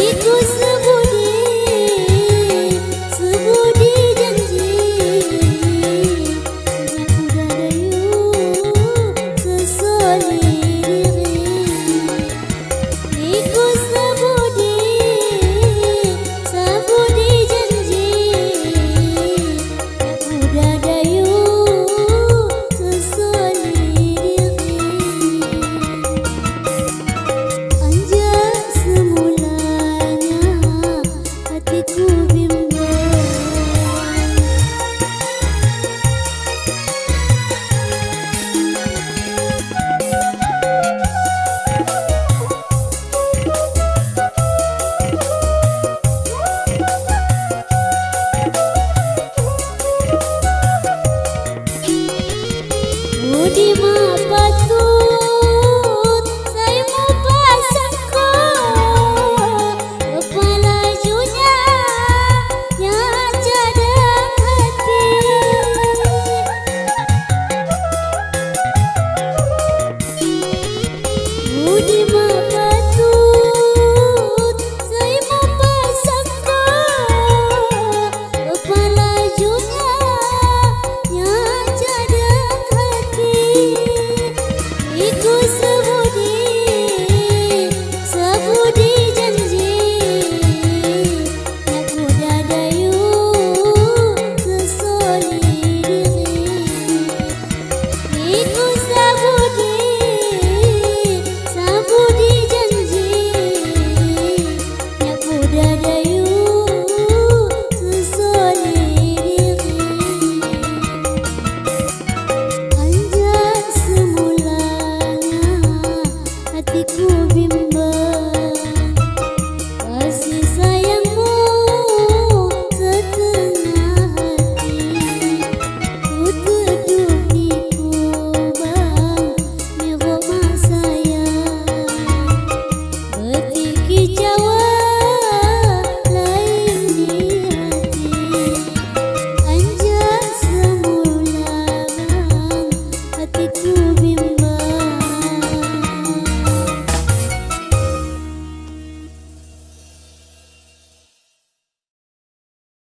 一个字。खुश